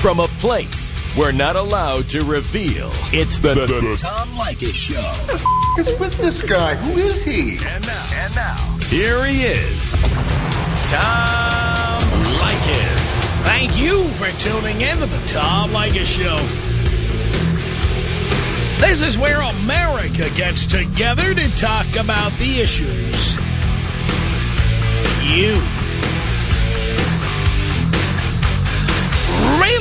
from a place we're not allowed to reveal. It's the, The- the- Tom Leykis Show. What's with this guy? Who is he? And now, and now, here he is, Tom Leykis. Thank you for tuning in to the Tom Leykis Show. This is where America gets together to talk about the issues you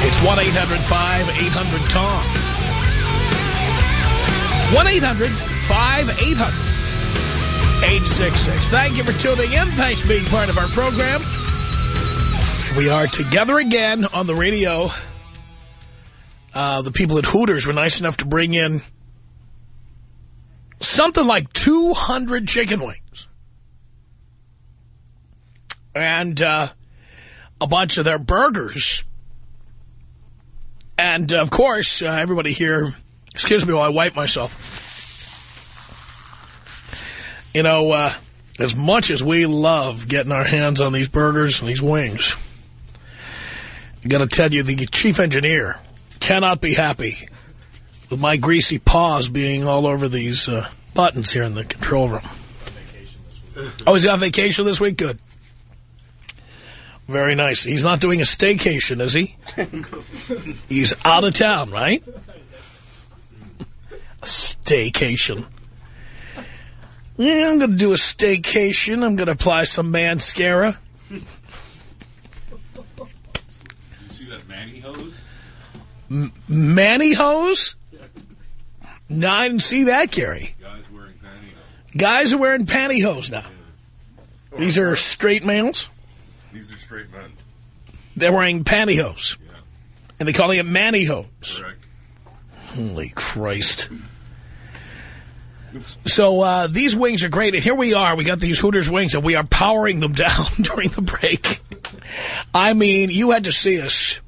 It's 1-800-5800-TOM. 1-800-5800-866. Thank you for tuning in. Thanks for being part of our program. We are together again on the radio. Uh, the people at Hooters were nice enough to bring in something like 200 chicken wings. And uh, a bunch of their burgers. And, of course, uh, everybody here... Excuse me while I wipe myself. You know, uh, as much as we love getting our hands on these burgers and these wings... I got to tell you, the chief engineer cannot be happy with my greasy paws being all over these uh, buttons here in the control room. Oh, he's on vacation this week? Good. Very nice. He's not doing a staycation, is he? He's out of town, right? A staycation. Yeah, I'm going to do a staycation. I'm going to apply some mascara. Did you see that Manny hose? M mantyhose? No, I didn't see that, Gary. Guys are wearing pantyhose now. These are straight males. These straight men. They're wearing pantyhose. And they're calling it mantyhose. Correct. Holy Christ. So uh, these wings are great. And here we are. We got these Hooters wings, and we are powering them down during the break. I mean, you had to see us.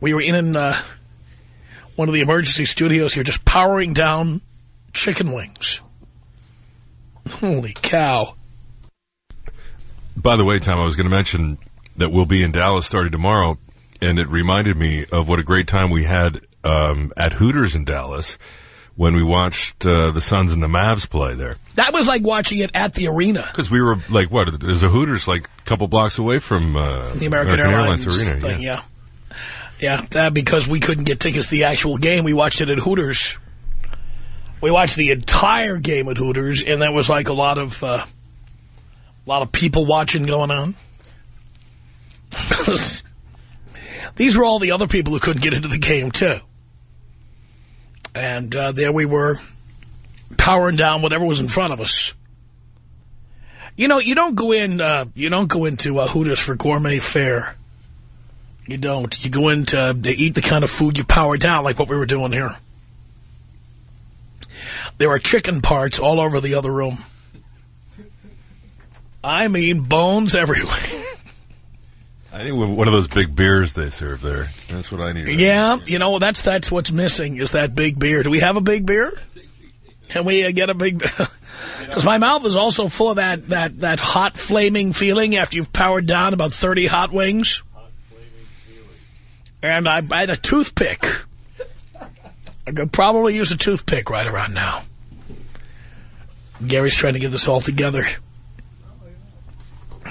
We were in uh, one of the emergency studios here just powering down chicken wings. Holy cow. By the way, Tom, I was going to mention that we'll be in Dallas starting tomorrow, and it reminded me of what a great time we had um, at Hooters in Dallas when we watched uh, the Suns and the Mavs play there. That was like watching it at the arena. Because we were like, what? There's a Hooters like a couple blocks away from uh, The American, Airlines, Arena. thing, yeah. yeah. Yeah, that because we couldn't get tickets to the actual game, we watched it at Hooters. We watched the entire game at Hooters, and that was like a lot of uh, a lot of people watching going on. These were all the other people who couldn't get into the game, too. And uh, there we were, powering down whatever was in front of us. You know, you don't go in, uh, you don't go into uh, Hooters for gourmet fare. You don't. You go in to, to eat the kind of food you power down, like what we were doing here. There are chicken parts all over the other room. I mean, bones everywhere. I think one of those big beers they serve there. That's what I need. yeah, you know, that's that's what's missing is that big beer. Do we have a big beer? Can we uh, get a big... Because my mouth is also full of that, that, that hot flaming feeling after you've powered down about 30 hot wings. Hot And I, I had a toothpick. I could probably use a toothpick right around now. Gary's trying to get this all together.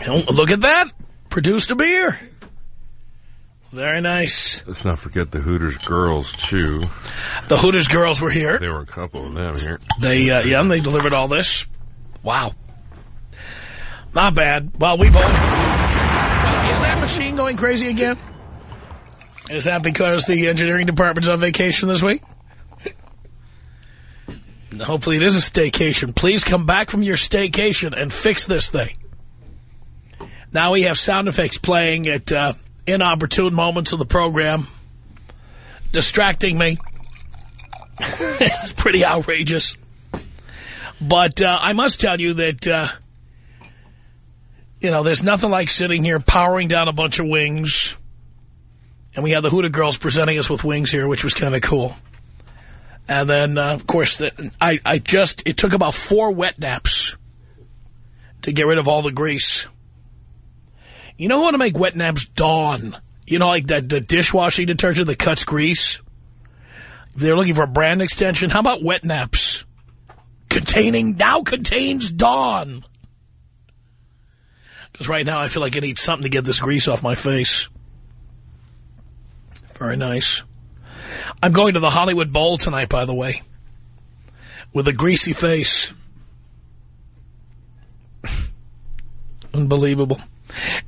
Look at that. Produced a beer. Very nice. Let's not forget the Hooters girls, too. The Hooters girls were here. There were a couple of them here. They, uh, yeah, they delivered all this. Wow. Not bad. Well, we've all... Well, is that machine going crazy again? Is that because the engineering department's on vacation this week? Hopefully it is a staycation. Please come back from your staycation and fix this thing. Now we have sound effects playing at uh, inopportune moments of the program. distracting me. it's pretty outrageous. But uh, I must tell you that, uh, you know, there's nothing like sitting here powering down a bunch of wings. And we had the Hooters Girls presenting us with wings here, which was kind of cool. And then, uh, of course, the, I, I just, it took about four wet naps to get rid of all the grease. You know how to make wet naps Dawn? You know, like that the dishwashing detergent that cuts grease? If they're looking for a brand extension, how about wet naps? Containing, now contains Dawn. Because right now I feel like I need something to get this grease off my face. Very nice. I'm going to the Hollywood Bowl tonight, by the way, with a greasy face. Unbelievable.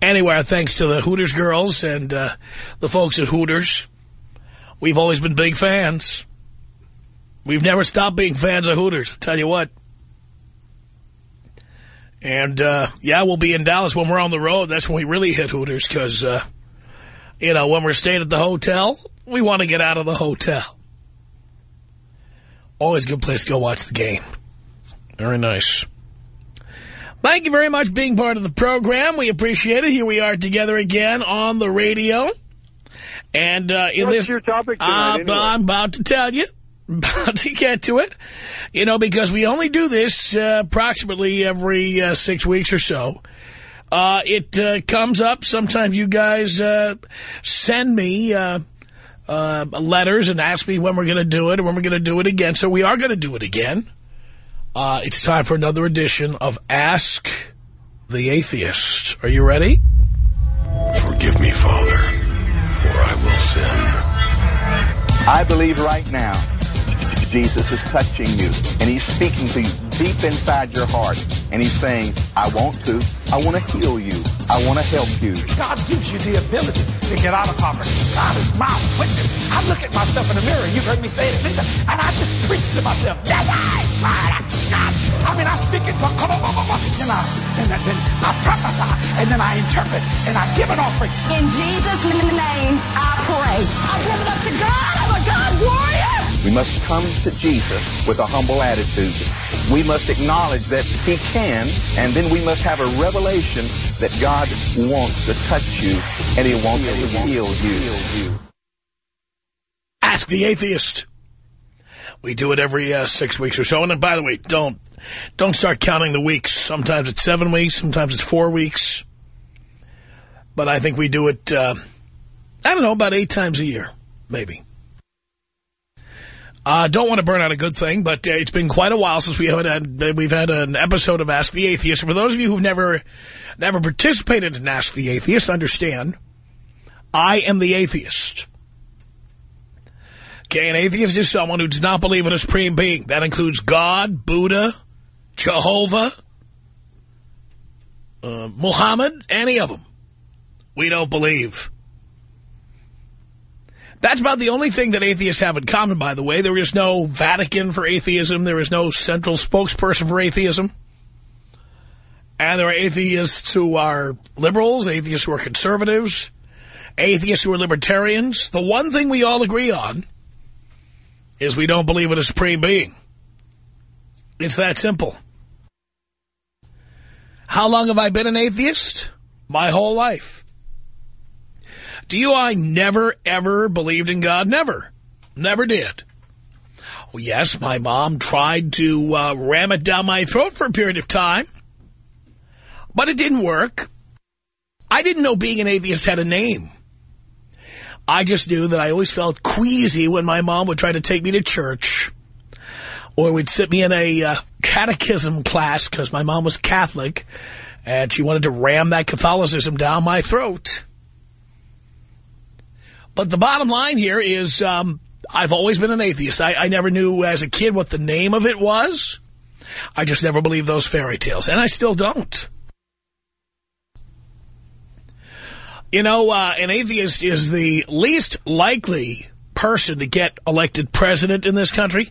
Anyway, thanks to the Hooters girls and uh, the folks at Hooters. We've always been big fans. We've never stopped being fans of Hooters, I'll tell you what. And, uh, yeah, we'll be in Dallas when we're on the road. That's when we really hit Hooters because, uh, you know, when we're staying at the hotel, we want to get out of the hotel. Always a good place to go watch the game. Very nice. Thank you very much being part of the program. We appreciate it. Here we are together again on the radio. And uh, in What's your topic tonight, uh, anyway? I'm about to tell you. About to get to it. You know, because we only do this uh, approximately every uh, six weeks or so. Uh, it uh, comes up. Sometimes you guys uh, send me uh, uh, letters and ask me when we're going to do it or when we're going to do it again. So we are going to do it again. Uh, it's time for another edition of Ask the Atheist. Are you ready? Forgive me, Father, for I will sin. I believe right now Jesus is touching you and he's speaking to you deep inside your heart and he's saying, I want to, I want to heal you, I want to help you. God gives you the ability to get out of poverty. God is my witness. I look at myself in the mirror. You've heard me say it many times. And I just preach to myself. God. I mean, I speak it to and I, and then I prophesy, and then I interpret, and I give an offering. In Jesus' name, I pray. I give it up to God. I'm a God warrior. We must come to Jesus with a humble attitude. We must acknowledge that he can, and then we must have a revelation that God wants to touch you, and he wants to heal you. Ask the Atheist. We do it every uh, six weeks or so. And by the way, don't don't start counting the weeks. Sometimes it's seven weeks. Sometimes it's four weeks. But I think we do it, uh, I don't know, about eight times a year, maybe. Uh, don't want to burn out a good thing, but uh, it's been quite a while since we have had, we've had an episode of Ask the Atheist. For those of you who've never never participated in Ask the Atheist, understand, I am the atheist. Okay, an atheist is someone who does not believe in a supreme being. That includes God, Buddha, Jehovah, uh, Muhammad, any of them. We don't believe. That's about the only thing that atheists have in common, by the way. There is no Vatican for atheism. There is no central spokesperson for atheism. And there are atheists who are liberals, atheists who are conservatives, atheists who are libertarians. The one thing we all agree on is we don't believe in a supreme being. It's that simple. How long have I been an atheist? My whole life. Do you I never, ever believed in God? Never. Never did. Well, yes, my mom tried to uh, ram it down my throat for a period of time. But it didn't work. I didn't know being an atheist had a name. I just knew that I always felt queasy when my mom would try to take me to church or would sit me in a uh, catechism class because my mom was Catholic and she wanted to ram that Catholicism down my throat. But the bottom line here is um, I've always been an atheist. I, I never knew as a kid what the name of it was. I just never believed those fairy tales, and I still don't. You know, uh, an atheist is the least likely person to get elected president in this country.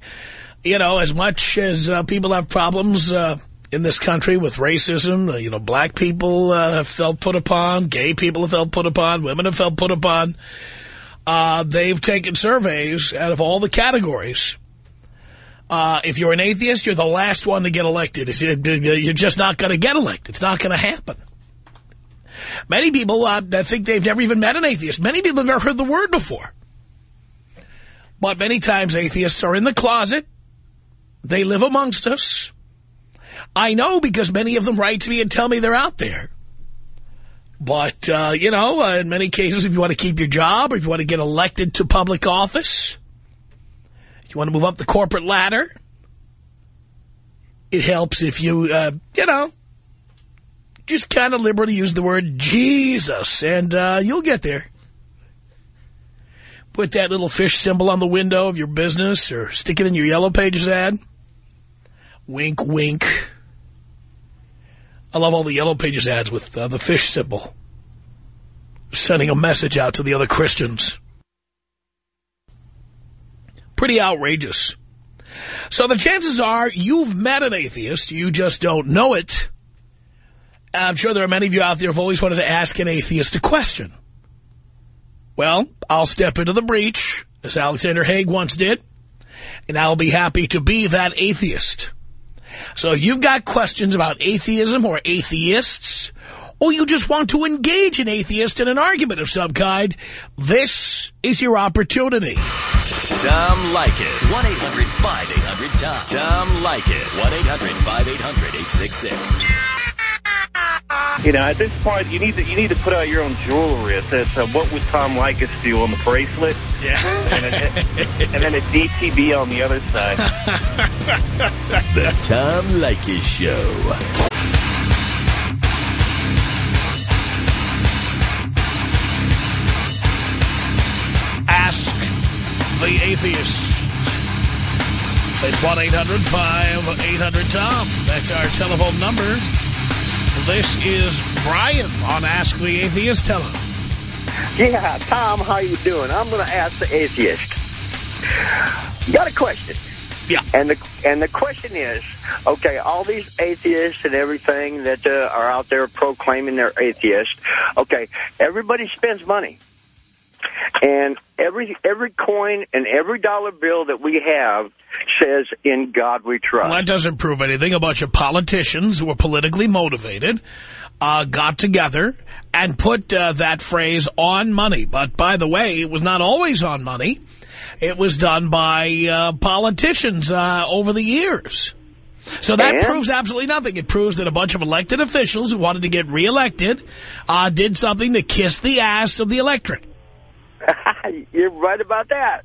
You know, as much as uh, people have problems uh, in this country with racism, uh, you know, black people uh, have felt put upon, gay people have felt put upon, women have felt put upon. Uh, they've taken surveys out of all the categories. Uh, if you're an atheist, you're the last one to get elected. You're just not going to get elected. It's not going to happen. Many people uh, think they've never even met an atheist. Many people have never heard the word before. But many times atheists are in the closet. They live amongst us. I know because many of them write to me and tell me they're out there. But, uh, you know, uh, in many cases, if you want to keep your job or if you want to get elected to public office, if you want to move up the corporate ladder, it helps if you, uh, you know, just kind of liberally use the word Jesus, and uh, you'll get there. Put that little fish symbol on the window of your business or stick it in your Yellow Pages ad. Wink, wink. I love all the Yellow Pages ads with uh, the fish symbol. Sending a message out to the other Christians. Pretty outrageous. So the chances are you've met an atheist, you just don't know it. I'm sure there are many of you out there who've always wanted to ask an atheist a question. Well, I'll step into the breach, as Alexander Haig once did, and I'll be happy to be that atheist. So if you've got questions about atheism or atheists, or you just want to engage an atheist in an argument of some kind, this is your opportunity. Tom Leykis. 1-800-5800-TOM. Tom Leykis. 1-800-5800-866. You know, at this point, you need to you need to put out your own jewelry. It says, uh, "What would Tom Leykis do on the bracelet?" Yeah, and, a, and then a DTB on the other side. the Tom Leykis Show. Ask the Atheist. It's 1-800-5800-TOM. That's our telephone number. This is Brian on Ask the Atheist. Tell him. Yeah, Tom, how you doing? I'm going to ask the atheist. Got a question. Yeah. And the and the question is, okay, all these atheists and everything that uh, are out there proclaiming they're atheists, okay, everybody spends money. And every every coin and every dollar bill that we have says, in God we trust. Well, that doesn't prove anything. A bunch of politicians who are politically motivated uh, got together and put uh, that phrase on money. But by the way, it was not always on money. It was done by uh, politicians uh, over the years. So that and? proves absolutely nothing. It proves that a bunch of elected officials who wanted to get reelected uh, did something to kiss the ass of the electorate. You're right about that.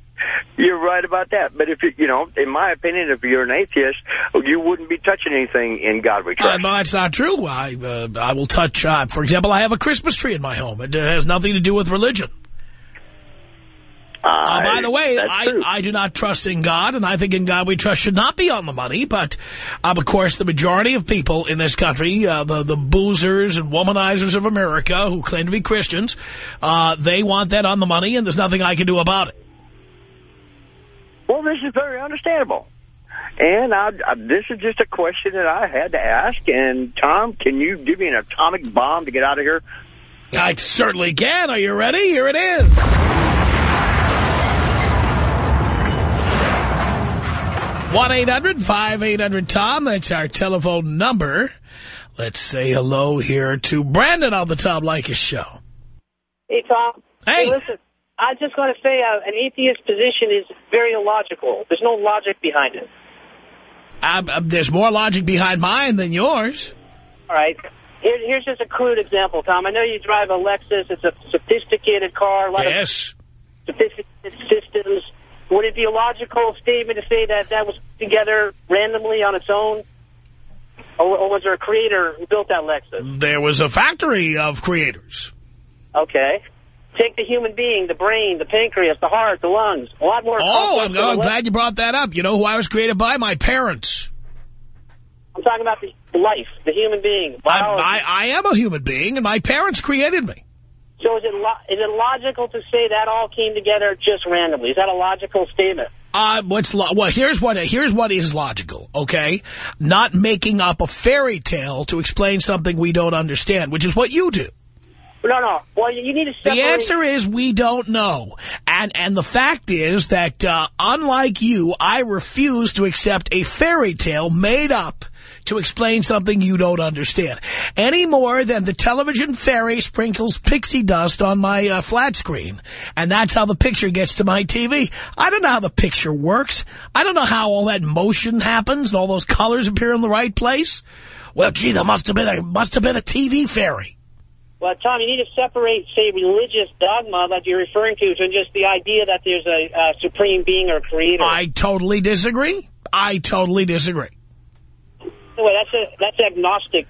You're right about that. But if you, you know, in my opinion, if you're an atheist, you wouldn't be touching anything in God we trust. Uh, no, that's not true. I uh, I will touch, uh, for example, I have a Christmas tree in my home. It has nothing to do with religion. Uh, by the way, I, I do not trust in God, and I think in God we trust should not be on the money. But, um, of course, the majority of people in this country, uh, the, the boozers and womanizers of America who claim to be Christians, uh, they want that on the money, and there's nothing I can do about it. Well, this is very understandable. And I, I, this is just a question that I had to ask. And, Tom, can you give me an atomic bomb to get out of here? I certainly can. Are you ready? Here it is. 1-800-5800-TOM. That's our telephone number. Let's say hello here to Brandon on the Tom Leykis show. Hey, Tom. Hey. hey listen, I just want to say uh, an atheist position is very illogical. There's no logic behind it. Uh, uh, there's more logic behind mine than yours. All right. Here, here's just a crude example, Tom. I know you drive a Lexus. It's a sophisticated car. A lot yes. of sophisticated systems. Would it be a logical statement to say that that was together randomly on its own? Or, or was there a creator who built that Lexus? There was a factory of creators. Okay. Take the human being, the brain, the pancreas, the heart, the lungs. A lot more. Oh, I'm, I'm glad you brought that up. You know who I was created by? My parents. I'm talking about the life, the human being. I, I, I am a human being, and my parents created me. So is it is it logical to say that all came together just randomly? Is that a logical statement? Uh, what's lo well? Here's what here's what is logical. Okay, not making up a fairy tale to explain something we don't understand, which is what you do. No, no. Well, you need to separate. The answer is we don't know. And and the fact is that, uh, unlike you, I refuse to accept a fairy tale made up to explain something you don't understand. Any more than the television fairy sprinkles pixie dust on my uh, flat screen. And that's how the picture gets to my TV. I don't know how the picture works. I don't know how all that motion happens and all those colors appear in the right place. Well, gee, there must have been a, must have been a TV fairy. Well, Tom, you need to separate, say, religious dogma that you're referring to from just the idea that there's a, a supreme being or creator. I totally disagree. I totally disagree. Anyway, that's a that's agnostic.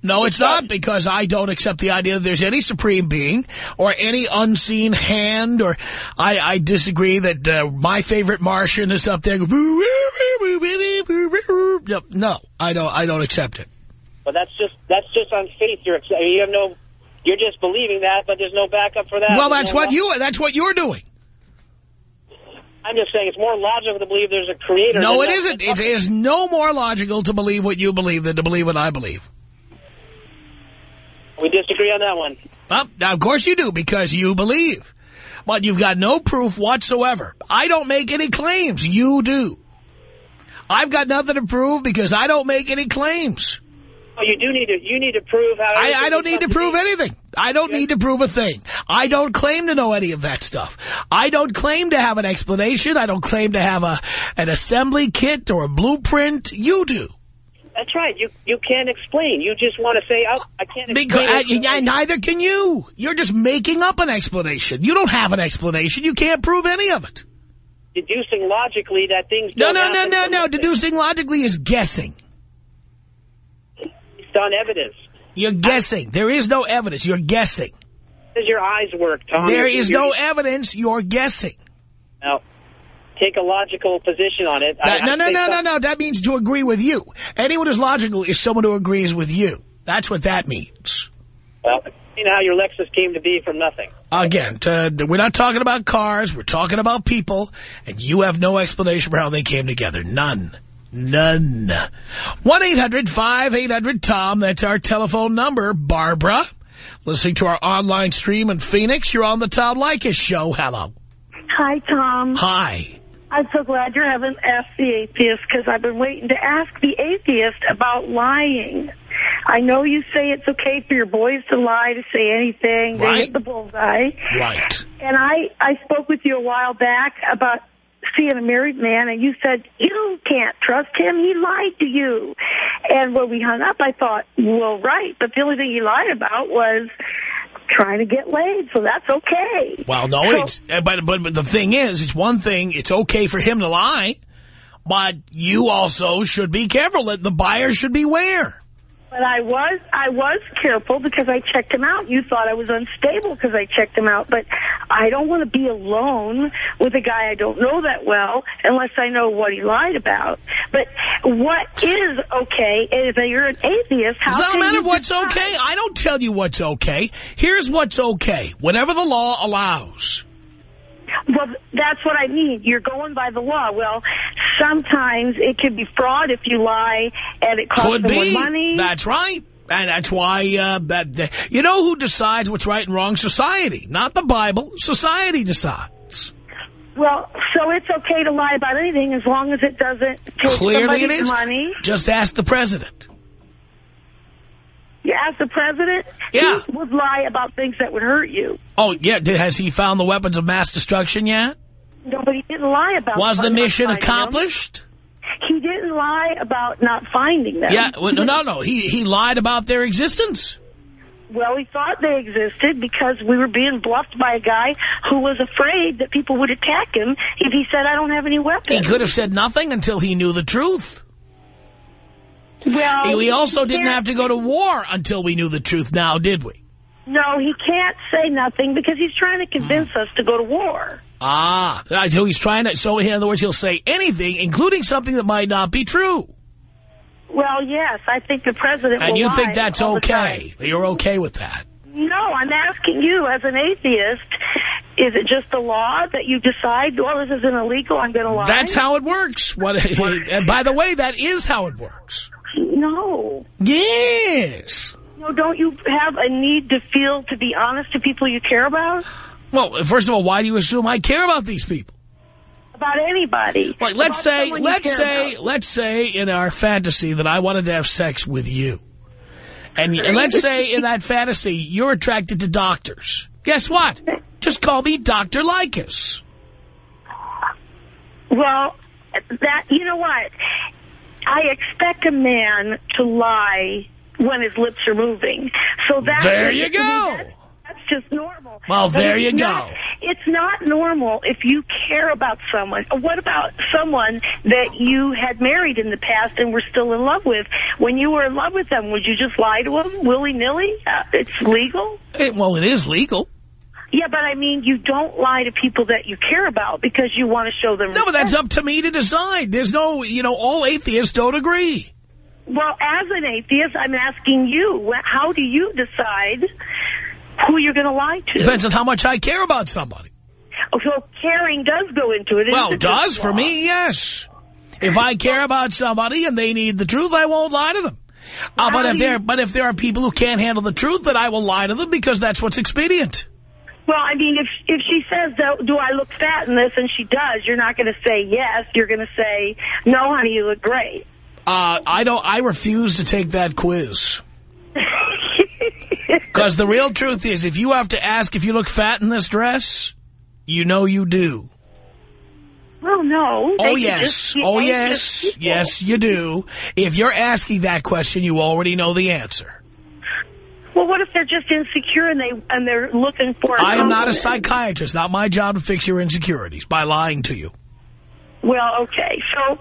No, it's not, because I don't accept the idea that there's any supreme being or any unseen hand, or I, I disagree that uh, my favorite Martian is up there. No, I don't. I don't accept it. But that's just that's just on faith. You're you have no. You're just believing that, but there's no backup for that. Well, that's what you. That's what you're doing. I'm just saying it's more logical to believe there's a creator. No, it isn't. It is no more logical to believe what you believe than to believe what I believe. We disagree on that one. Well, now, of course you do, because you believe. But you've got no proof whatsoever. I don't make any claims. You do. I've got nothing to prove because I don't make any claims. Oh, you do need to. You need to prove how. I, I don't need to prove anything. I don't need to prove a thing. I don't claim to know any of that stuff. I don't claim to have an explanation. I don't claim to have a an assembly kit or a blueprint. You do. That's right. You you can't explain. You just want to say, oh, I can't Because explain. I, I- neither can you. You're just making up an explanation. You don't have an explanation. You can't prove any of it. deducing logically that things. No, no, no, no, no. Deducing logically is guessing. It's on evidence. You're guessing. There is no evidence. You're guessing. Does your eyes work, Tom? There is no evidence. You're guessing. Now, take a logical position on it. That- I- no, I no, no, no, no. That means to agree with you. Anyone who's logical is someone who agrees with you. That's what that means. Well, you know how your Lexus came to be from nothing. Again, to, we're not talking about cars. We're talking about people. And you have no explanation for how they came together. None. None. 1-800-5800-TOM. That's our telephone number. Barbara, listening to our online stream in Phoenix. You're on the Tom Leykis show. Hello. Hi, Tom. Hi. I'm so glad you haven't asked the atheist because I've been waiting to ask the atheist about lying. I know you say it's okay for your boys to lie, to say anything. They hit the bullseye. Right. And I, I spoke with you a while back about seeing a married man, and you said, you can't trust him. He lied to you. And when we hung up, I thought, well, right. But the only thing he lied about was trying to get laid, so that's okay. Well, no, So- it's, uh, but, but, but the thing is, it's one thing, it's okay for him to lie, but you also should be careful that the buyer should beware. But I was I was careful because I checked him out. You thought I was unstable because I checked him out. But I don't want to be alone with a guy I don't know that well unless I know what he lied about. But what is okay is that you're an atheist. How not a matter what's decide? okay. I don't tell you what's okay. Here's what's okay. Whatever the law allows. Well, that's what I mean. You're going by the law. Well, sometimes it could be fraud if you lie and it costs Could be. money. That's right. And that's why, uh, that, you know who decides what's right and wrong? Society. Not the Bible. Society decides. Well, so it's okay to lie about anything as long as it doesn't take Clearly it somebody's is. money. Just ask the president. You ask the president, Yeah. he would lie about things that would hurt you. Oh, yeah. Has he found the weapons of mass destruction yet? Nobody didn't lie about Was the mission accomplished? He didn't lie about not finding them. Yeah. Well, no, no, no. He, he lied about their existence. Well, he thought they existed because we were being bluffed by a guy who was afraid that people would attack him if he said, I don't have any weapons. He could have said nothing until he knew the truth. Well, we also didn't have to go to war until we knew the truth now, did we? No, he can't say nothing because he's trying to convince Hmm. us to go to war. Ah, so he's trying to, so in other words, he'll say anything, including something that might not be true. Well, yes, I think the president And will you lie think that's all the time. okay. You're okay with that. No, I'm asking you as an atheist, is it just the law that you decide, well, this isn't illegal, I'm going to lie? That's how it works. What? And by the way, that is how it works. No. Yes. No, don't you have a need to feel to be honest to people you care about? Well, first of all, why do you assume I care about these people? About anybody. Like, let's say, let's say, about. let's say in our fantasy that I wanted to have sex with you. And, and let's say in that fantasy, you're attracted to doctors. Guess what? Just call me Dr. Leykis. Well, that you know what? I expect a man to lie when his lips are moving. So that There you go. That's, just normal. Well, there you not- go. It's not normal if you care about someone. What about someone that you had married in the past and were still in love with? When you were in love with them, would you just lie to them willy-nilly? Uh, it's legal? It, well, it is legal. Yeah, but I mean, you don't lie to people that you care about because you want to show them No, but that's up to me to decide. There's no, you know, all atheists don't agree. Well, as an atheist, I'm asking you, how do you decide who you're going to lie to? Depends on how much I care about somebody. Oh, So caring does go into it. Well, it does for law? me, yes. If I care about somebody and they need the truth, I won't lie to them. Uh, but if there, but if there are people who can't handle the truth, then I will lie to them because that's what's expedient. Well, I mean, if if she says, "Do I look fat in this?" and she does, you're not going to say yes. You're going to say, "No, honey, you look great." Uh, I don't. I refuse to take that quiz. Because the real truth is, if you have to ask if you look fat in this dress, you know you do. Well, no. Oh, yes. Oh, yes. Yes, you do. If you're asking that question, you already know the answer. Well, what if they're just insecure and they and they're looking for? I am not a psychiatrist. Not my job to fix your insecurities by lying to you. Well, okay. So,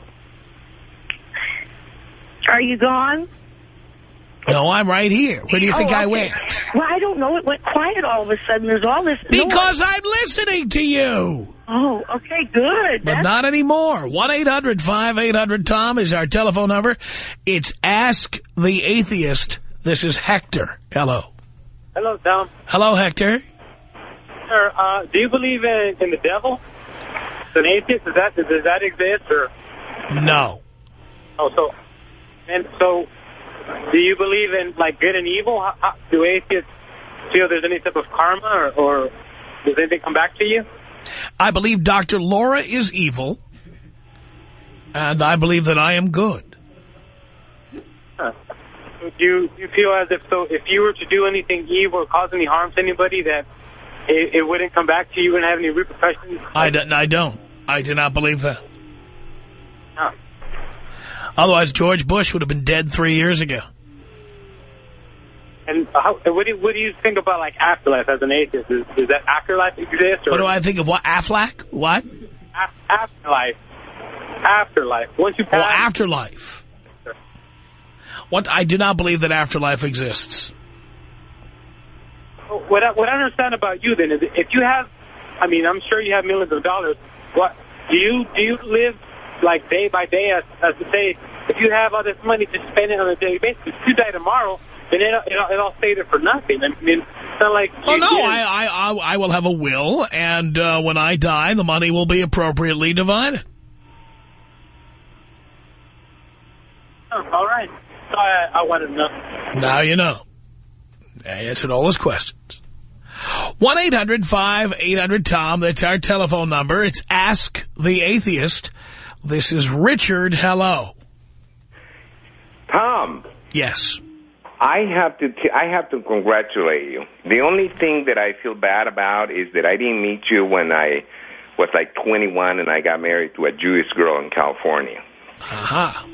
are you gone? No, I'm right here. Where do you think Oh, I went? Well, I don't know. It went quiet all of a sudden. There's all this noise. Because I'm listening to you. Oh, okay, good. But That's- not anymore. 1-800-5800-TOM is our telephone number. It's Ask the Atheist. This is Hector. Hello. Hello, Tom. Hello, Hector. Sir, uh, do you believe in, in the devil? An atheist? Does that does that exist or? No. Oh, so and so, do you believe in like good and evil? How, how, do atheists feel there's any type of karma or, or does anything come back to you? I believe Dr. Laura is evil. And I believe that I am good. Huh. Do you, do you feel as if so if you were to do anything evil or cause any harm to anybody that it, it wouldn't come back to you and have any repercussions? I, don't- I don't. I do not believe that. Otherwise, George Bush would have been dead three years ago. And how, what do you, what do you think about like afterlife as an atheist? Is, does that afterlife exist? Or What do I think of what? Aflac? What? af- afterlife? Afterlife. Once you Oh, pass. afterlife. What? I do not believe that afterlife exists. what I, what I understand about you then is if you have, I mean, I'm sure you have millions of dollars. What do you do? You live like day by day, as, as to say, if you have all this money to spend it on a daily basis, if you die tomorrow, then it it it all stay there for nothing. I mean, it's not like. Oh no, I, I I I will have a will, and uh, when I die, the money will be appropriately divided. Oh, all right. So I, I wanted to know. Now you know. I answered all his questions. 1-800-5800-TOM. That's our telephone number. It's Ask the Atheist. This is Richard. Hello. Tom, Yes. I have to t- I have to congratulate you. The only thing that I feel bad about is that I didn't meet you when I was like 21 and I got married to a Jewish girl in California. Aha.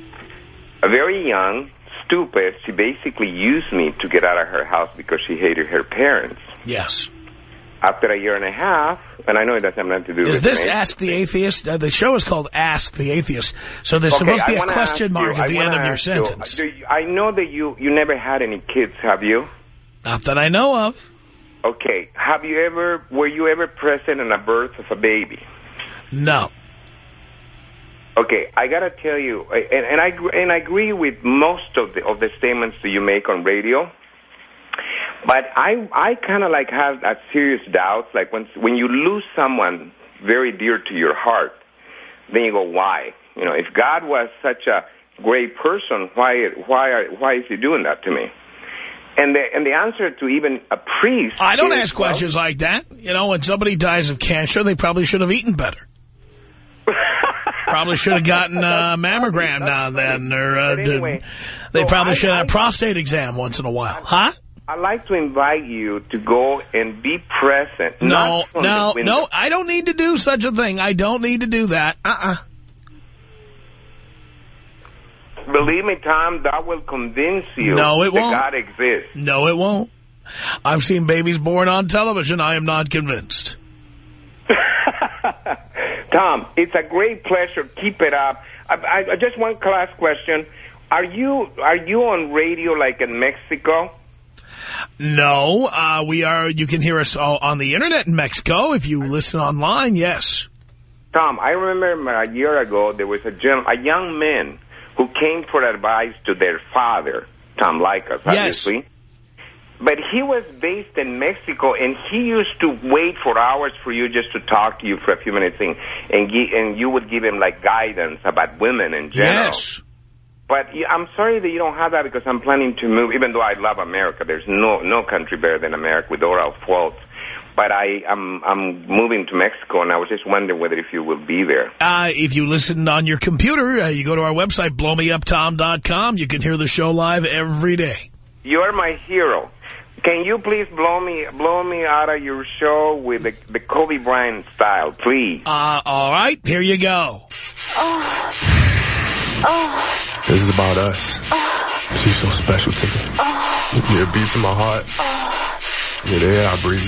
A very young, stupid. She basically used me to get out of her house because she hated her parents. Yes. After a year and a half, and I know it doesn't have nothing to do Is with this me. Ask the Atheist? Uh, the show is called Ask the Atheist. So there's Okay, supposed to be I a question mark you- at the end of your you, sentence. do you- I know that you you never had any kids, have you? Not that I know of. Okay. Have you ever were you ever present in a birth of a baby? No. Okay, I gotta tell you, and, and I and I agree with most of the of the statements that you make on radio. But I I kind of like have a serious doubts. Like when when you lose someone very dear to your heart, then you go, why? You know, if God was such a great person, why why are, why is He doing that to me? And the and the answer to even a priest. I don't is, ask questions like that. You know, when somebody dies of cancer, they probably should have eaten better. probably should have gotten a mammogram now and then, or uh, anyway, they so probably I- should have a prostate exam once in a while. Huh? I'd like to invite you to go and be present. No, no, no, I don't need to do such a thing. I don't need to do that. Uh-uh. Believe me, Tom, that will convince you No, it that won't. God exists. No, it won't. I've seen babies born on television. I am not convinced. Tom, it's a great pleasure. Keep it up. I, I, I just one last question. Are you are you on radio like in Mexico? No, uh, we are. You can hear us all on the internet in Mexico if you listen online. Yes. Tom, I remember a year ago there was a gen- a young man who came for advice to their father, Tom Leykis, Yes. obviously. But he was based in Mexico, and he used to wait for hours for you just to talk to you for a few minutes, and and, and you would give him like guidance about women in general. Yes. But yeah, I'm sorry that you don't have that because I'm planning to move. Even though I love America, there's no no country better than America with all our faults. But I I'm I'm moving to Mexico, and I was just wondering whether if you will be there. Uh, if you listen on your computer, uh, you go to our website, blowmeuptom.com. You can hear the show live every day. You're my hero. Can you please blow me blow me out of your show with the, the Kobe Bryant style, please? Uh, all right, here you go. This is about us. She's so special to me. Yeah, beats in my heart. Yeah, the air I breathe.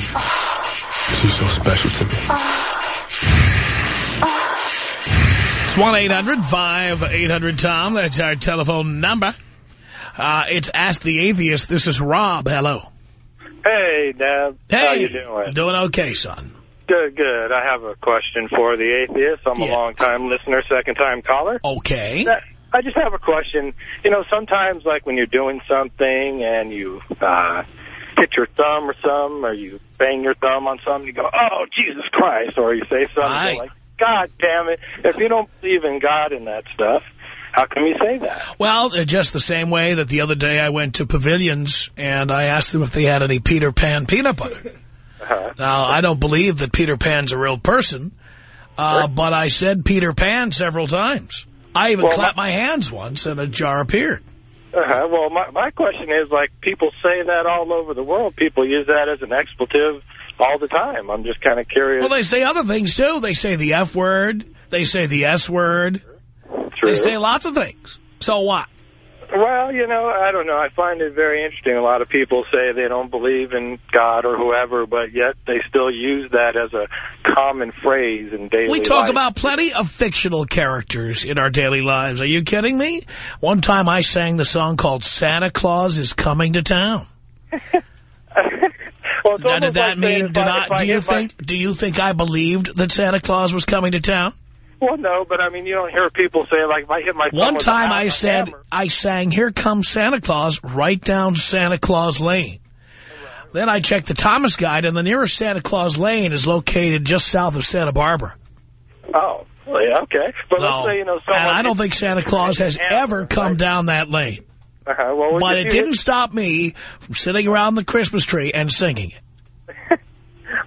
She's so special to me. It's 1-800-5800-TOM. That's our telephone number. Uh, it's Ask the Atheist. This is Rob. Hello. Hey, Deb. Hey. How you doing? Doing okay, son. Good, good. I have a question for the atheist. I'm a long-time listener, second-time caller. Okay. I just have a question. You know, sometimes, like, when you're doing something and you uh, hit your thumb or something, or you bang your thumb on something, you go, oh, Jesus Christ, or you say something Right. like, God damn it. If you don't believe in God and that stuff, how come you say that? Well, uh, just the same way that the other day I went to Pavilions and I asked them if they had any Peter Pan peanut butter. Uh-huh. Now, I don't believe that Peter Pan's a real person, uh, but I said Peter Pan several times. I even Well, clapped my hands once and a jar appeared. Uh-huh. Well, my, my question is, like, people say that all over the world. People use that as an expletive all the time. I'm just kind of curious. Well, they say other things, too. They say the F word. They say the S word. True. They say lots of things. So what? Well, you know, I don't know. I find it very interesting. A lot of people say they don't believe in God or whoever, but yet they still use that as a common phrase in daily We talk life. about plenty of fictional characters in our daily lives. Are you kidding me? One time I sang the song called Santa Claus is Coming to Town. well, now, did that like mean, did I- I, do you my- think, do you think I believed that Santa Claus was coming to town? Well, no, but I mean, you don't hear people say, like, if I hit my One time I said, hammer- I sang, Here Comes Santa Claus, right down Santa Claus Lane. Then I checked the Thomas Guide, and the nearest Santa Claus Lane is located just south of Santa Barbara. Oh, well, yeah, okay. But So, let's say, you know, and I don't think Santa Claus has ever come down that lane. Uh-huh, well, But it didn't stop me from sitting around the Christmas tree and singing it.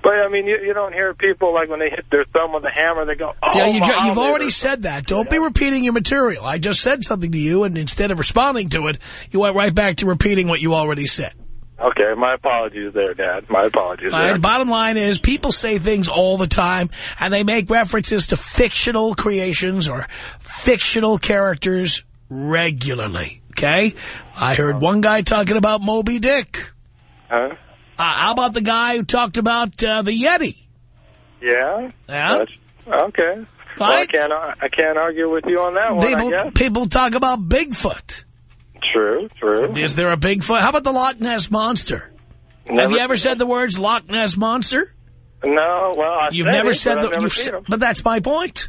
But, I mean, you, you don't hear people, like, when they hit their thumb with a hammer, they go, oh, yeah, you, you've already said that. Don't be repeating your material. I just said something to you, and instead of responding to it, you went right back to repeating what you already said. Okay, my apologies there, Dad. My apologies there. right, bottom line is people say things all the time, and they make references to fictional creations or fictional characters regularly, okay? I heard oh. one guy talking about Moby Dick. Huh? Uh, how about the guy who talked about uh, the Yeti? Yeah? Yeah? Okay. Well, I can't, I can't argue with you on that one, People, people talk about Bigfoot. True, true. Is there a Bigfoot? How about the Loch Ness Monster? Have you ever said the words Loch Ness Monster? No, well, I You've never it, said but the. Never said, but that's my point.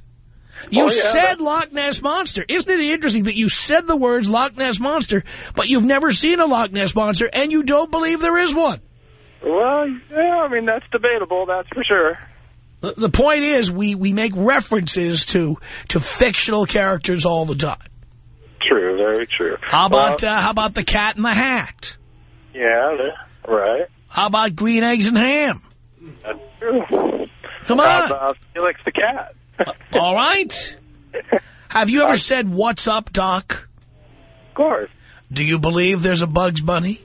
You Oh, yeah, said Loch Ness Monster. Isn't it interesting that you said the words Loch Ness Monster, but you've never seen a Loch Ness Monster, and you don't believe there is one? Well, yeah, I mean, that's debatable, that's for sure. The, the point is, we, we make references to to fictional characters all the time. True, very true. How about Well, uh, how about the Cat in the Hat? Yeah, right. How about green eggs and ham? That's true. Come on. about Felix the cat? All right. Have you ever said, what's up, Doc? Of course. Do you believe there's a Bugs Bunny?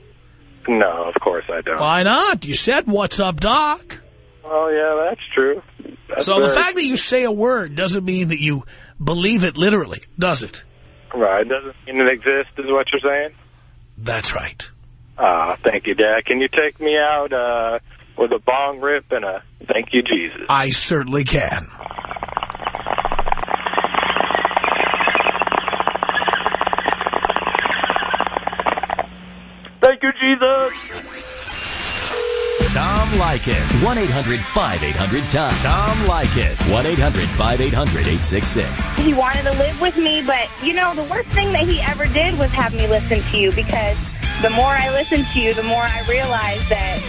No, of course I don't. Why not? You said, what's up, Doc? Oh, yeah, that's true. That's so the fact that you say a word doesn't mean that you believe it literally, does it? Right, doesn't mean it exists, is what you're saying? That's right. Ah, thank you, Dad. Can you take me out uh, with a bong rip and a thank you, Jesus? I certainly can. Thank you, Jesus. Tom Leykis. 1-800-5800-TOM. Tom Leykis. 1-800-5800-866. He wanted to live with me, but, you know, the worst thing that he ever did was have me listen to you because the more I listen to you, the more I realize that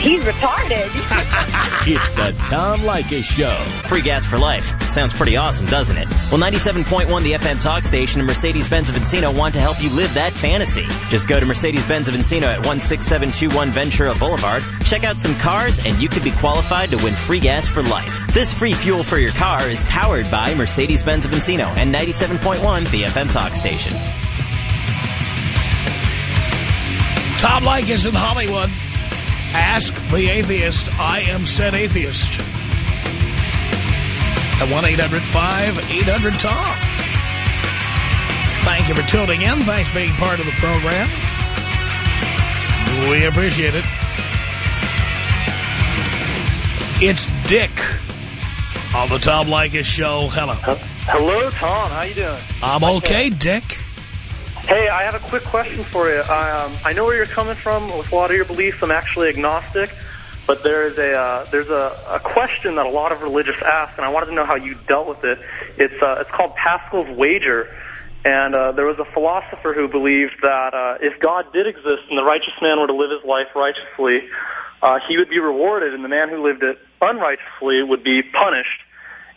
he's retarded. It's the Tom Leykis Show. Free gas for life. Sounds pretty awesome, doesn't it? Well, 97.1, the FM talk station, and Mercedes-Benz of Encino want to help you live that fantasy. Just go to Mercedes-Benz of Encino at 16721 Ventura Boulevard, check out some cars, and you could be qualified to win free gas for life. This free fuel for your car is powered by Mercedes-Benz of Encino and 97.1, the FM talk station. Tom Leykis in Hollywood. Ask the Atheist. I am said atheist. At 1-800-5800-TOM. Thank you for tuning in. Thanks for being part of the program. We appreciate it. It's Dick on the Tom Leykis Show. Hello. Hello, Tom. How you doing? I'm okay, Dick. Hey, I have a quick question for you. Um, I know where you're coming from with a lot of your beliefs. I'm actually agnostic, but there's a uh, there's a, a question that a lot of religious ask, and I wanted to know how you dealt with it. It's uh, it's called Pascal's wager, and uh, there was a philosopher who believed that uh, if God did exist and the righteous man were to live his life righteously, uh, he would be rewarded, and the man who lived it unrighteously would be punished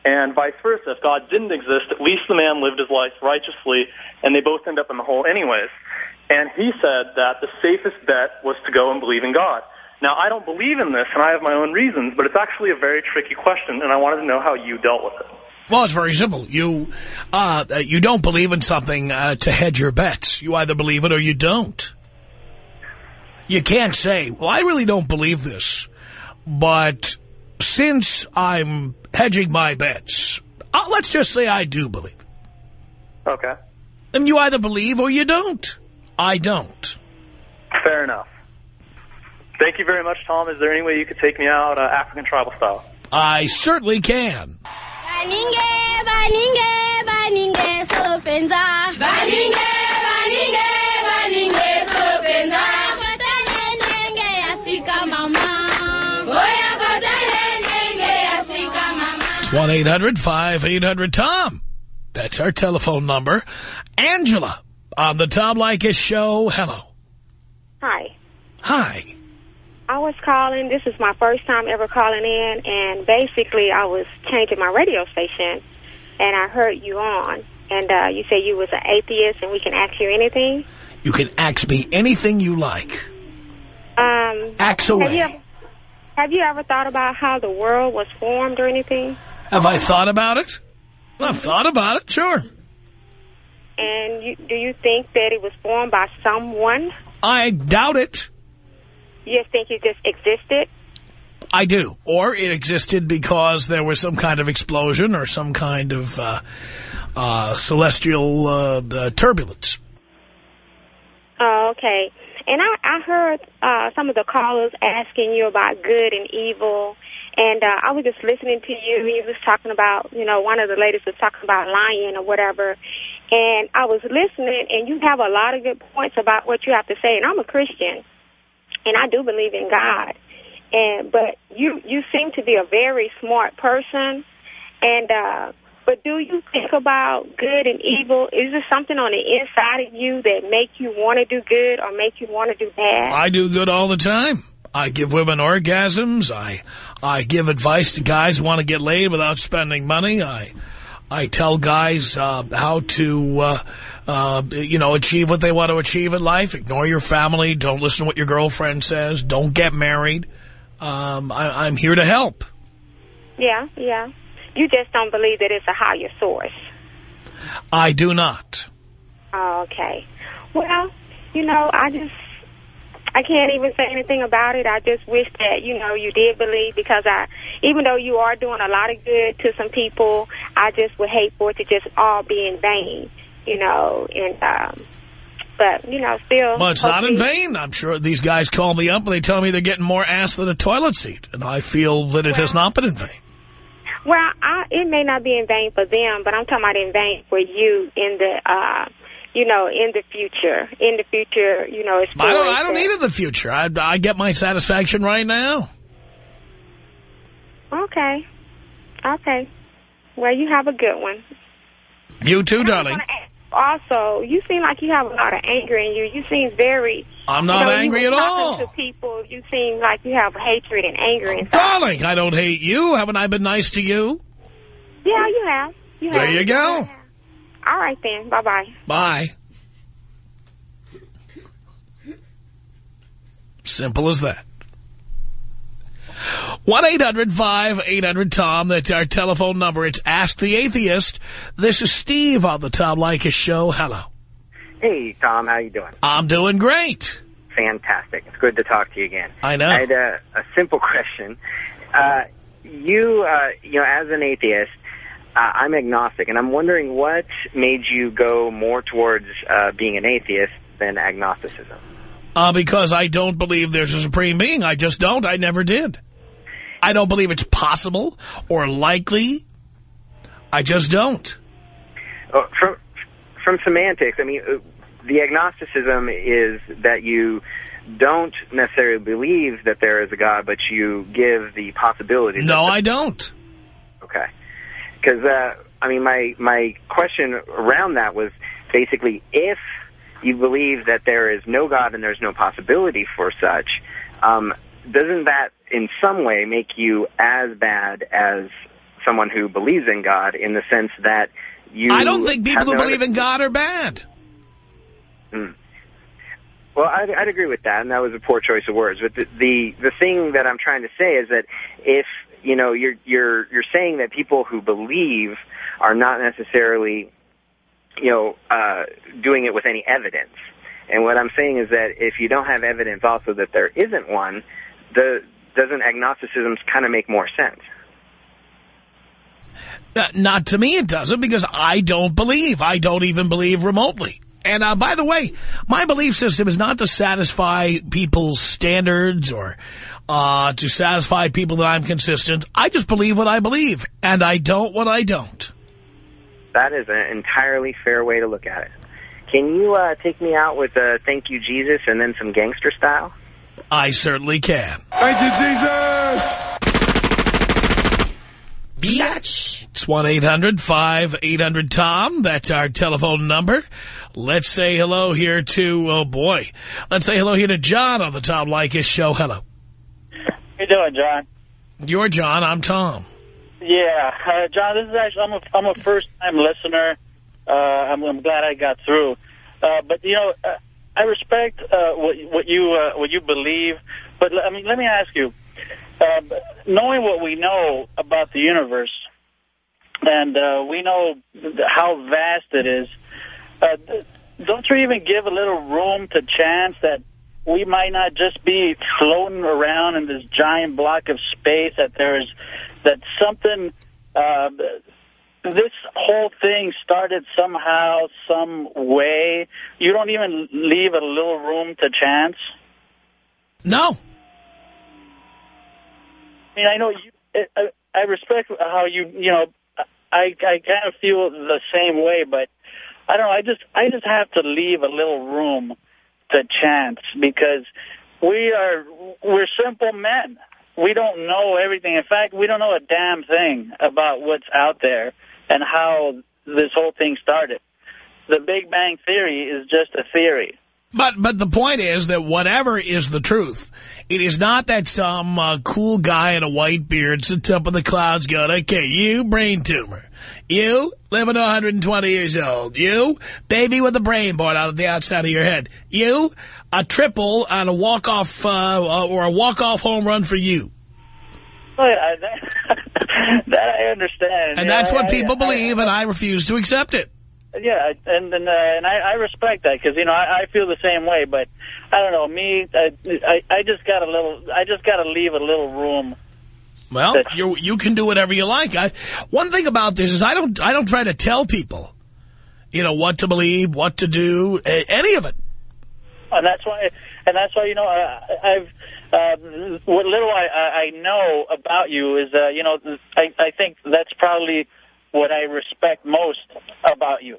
and vice versa. If God didn't exist, at least the man lived his life righteously, and they both end up in the hole anyways. And he said that the safest bet was to go and believe in God. Now, I don't believe in this, and I have my own reasons, but it's actually a very tricky question, and I wanted to know how you dealt with it. Well, it's very simple. You uh, you don't believe in something uh, to hedge your bets. You either believe it or you don't. You can't say, well, I really don't believe this, but since I'm hedging my bets, uh, let's just say I do believe. Okay. Then you either believe or you don't. I don't. Fair enough. Thank you very much, Tom. Is there any way you could take me out uh, African tribal style? I certainly can. Baninge, baninge, baninge, sopenza. 1-800-5800-TOM. That's our telephone number. Angela on the Tom Leykis Show. Hello. Hi. Hi. I was calling. This is my first time ever calling in, and basically I was changing my radio station, and I heard you on, and uh, you said you was an atheist, and we can ask you anything. You can ask me anything you like. Um, Axe Have away. you, ever, have you ever thought about how the world was formed or anything? Have I thought about it? I've thought about it, sure. And you, do you think that it was formed by someone? I doubt it. You just think it just existed? I do. Or it existed because there was some kind of explosion or some kind of uh, uh, celestial uh, uh, turbulence. Oh, okay. And I, I heard uh, some of the callers asking you about good and evil, and uh, I was just listening to you. You was talking about, you know, one of the ladies was talking about lying or whatever, and I was listening, and you have a lot of good points about what you have to say. And I'm a Christian, and I do believe in God, and but you you seem to be a very smart person, and uh, but do you think about good and evil? Is there something on the inside of you that make you want to do good or make you want to do bad? I do good all the time. I give women orgasms. I I give advice to guys who want to get laid without spending money. I I tell guys uh, how to, uh, uh, you know, achieve what they want to achieve in life. Ignore your family. Don't listen to what your girlfriend says. Don't get married. Um, I, I'm here to help. Yeah, yeah. You just don't believe that it's a higher source. I do not. Oh, okay. Well, you know, I just, I can't even say anything about it. I just wish that, you know, you did believe because I, even though you are doing a lot of good to some people, I just would hate for it to just all be in vain, you know, and, um, but, you know, still. Well, it's not in vain. I'm sure these guys call me up and they tell me they're getting more ass than a toilet seat. And I feel that it has not been in vain. Well, I, it may not be in vain for them, but I'm talking about in vain for you in the, uh, you know, in the future. In the future, you know, it's. I don't, I don't need it in the future. I, I get my satisfaction right now. Okay. Okay. Well, you have a good one. You too, darling. Also, you seem like you have a lot of anger in you. You seem very. I'm not you know, angry at all. talking To people, you seem like you have hatred and anger oh, inside. Darling, I don't hate you. Haven't I been nice to you? Yeah, you have. You There have. you go. All right then. Bye bye. Bye. Simple as that. 1-800-5800-TOM. That's our telephone number. It's Ask the Atheist. This is Steve on the Tom Leykis Show. Hello. Hey, Tom, how you doing? I'm doing great. Fantastic. It's good to talk to you again. I know. I had a, a simple question. Uh, you, uh, you know, as an atheist, uh, I'm agnostic, and I'm wondering what made you go more towards uh, being an atheist than agnosticism. Uh, because I don't believe there's a supreme being. I just don't. I never did. I don't believe it's possible or likely. I just don't. Uh, from from semantics, I mean, uh, the agnosticism is that you don't necessarily believe that there is a God, but you give the possibility. No, I don't. Okay. Because, uh, I mean, my, my question around that was basically if you believe that there is no God and there's no possibility for such, um, doesn't that in some way make you as bad as someone who believes in God in the sense that you I don't think people have who no believe in God are bad. Hmm. Well, I'd, I'd agree with that, and that was a poor choice of words. But the, the the thing that I'm trying to say is that if you know you're you're you're saying that people who believe are not necessarily you know uh, doing it with any evidence, and what I'm saying is that if you don't have evidence also that there isn't one, the doesn't agnosticism kind of make more sense? Uh, not to me it doesn't because I don't believe. I don't even believe remotely. And uh, by the way, my belief system is not to satisfy people's standards or uh, to satisfy people that I'm consistent. I just believe what I believe, and I don't what I don't. That is an entirely fair way to look at it. Can you uh, take me out with uh, "Thank You, Jesus" and then some gangster style? I certainly can. Thank you, Jesus. Biatch. It's 1-800-5800-TOM. That's our telephone number. Let's say hello here to, oh boy, let's say hello here to John on the Tom Leykis show. Hello. Doing, John? You're John, I'm Tom. Yeah, uh, John. This is actually I'm a I'm a first time listener. Uh, I'm, I'm glad I got through. Uh, but you know, uh, I respect uh, what what you uh, what you believe. But I mean, let me ask you: uh, knowing what we know about the universe, and uh, we know how vast it is, uh, don't you even give a little room to chance that we might not just be floating around in this giant block of space? That there's that something. Uh, this whole thing started somehow, some way. You don't even leave a little room to chance. No. I mean, I know you. I, I respect how you. You know, I I kind of feel the same way, but I don't know. I just I just have to leave a little room to chance because we are we're simple men. We don't know everything. In fact, we don't know a damn thing about what's out there and how this whole thing started. The Big Bang Theory is just a theory. But but the point is that whatever is the truth, it is not that some uh, cool guy in a white beard sits up in the clouds going, okay, you brain tumor, You, living 120 years old. You, baby with a brain born out of the outside of your head. You, a triple on a walk-off uh, or a walk-off home run for you. Well, I, that, that I understand. And Yeah, that's what I- people I- believe, and I refuse to accept it. Yeah, and and, uh, and I, I respect that because you know I, I feel the same way. But I don't know me. I, I I just got a little. I just got to leave a little room. Well, you you can do whatever you like. I, one thing about this is I don't I don't try to tell people, you know, what to believe, what to do, a- any of it. And that's why. And that's why you know I, I've. Uh, what little I, I I know about you is, uh, you know, I, I think that's probably what I respect most about you.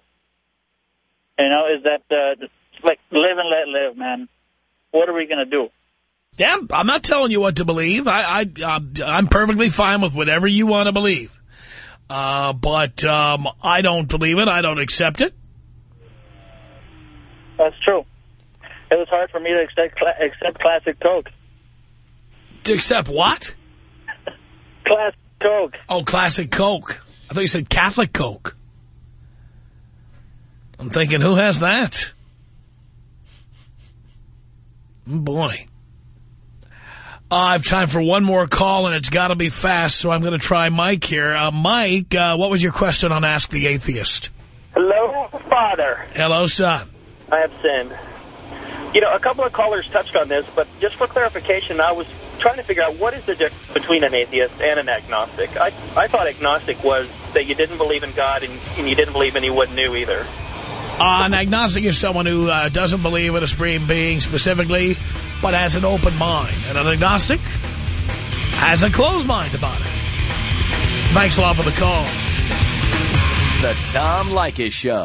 You know, is that uh, like live and let live, man. What are we gonna do? Yeah, I'm not telling you what to believe. I, I I'm, perfectly fine with whatever you want to believe. Uh, but um, I don't believe it. I don't accept it. That's true. It was hard for me to accept cla accept classic Coke. To accept what? Classic Coke. Oh, classic Coke. I thought you said Catholic Coke. I'm thinking, who has that? Oh, boy. Uh, I have time for one more call, and it's got to be fast, so I'm going to try Mike here. Uh, Mike, uh, what was your question on Ask the Atheist? Hello, Father. Hello, son. I have sinned. You know, a couple of callers touched on this, but just for clarification, I was trying to figure out what is the difference between an atheist and an agnostic. I, I thought agnostic was that you didn't believe in God and, and you didn't believe anyone knew either. Uh, an agnostic is someone who uh, doesn't believe in a supreme being specifically, but has an open mind. And an agnostic has a closed mind about it. Thanks a lot for the call. The Tom Leykis Show.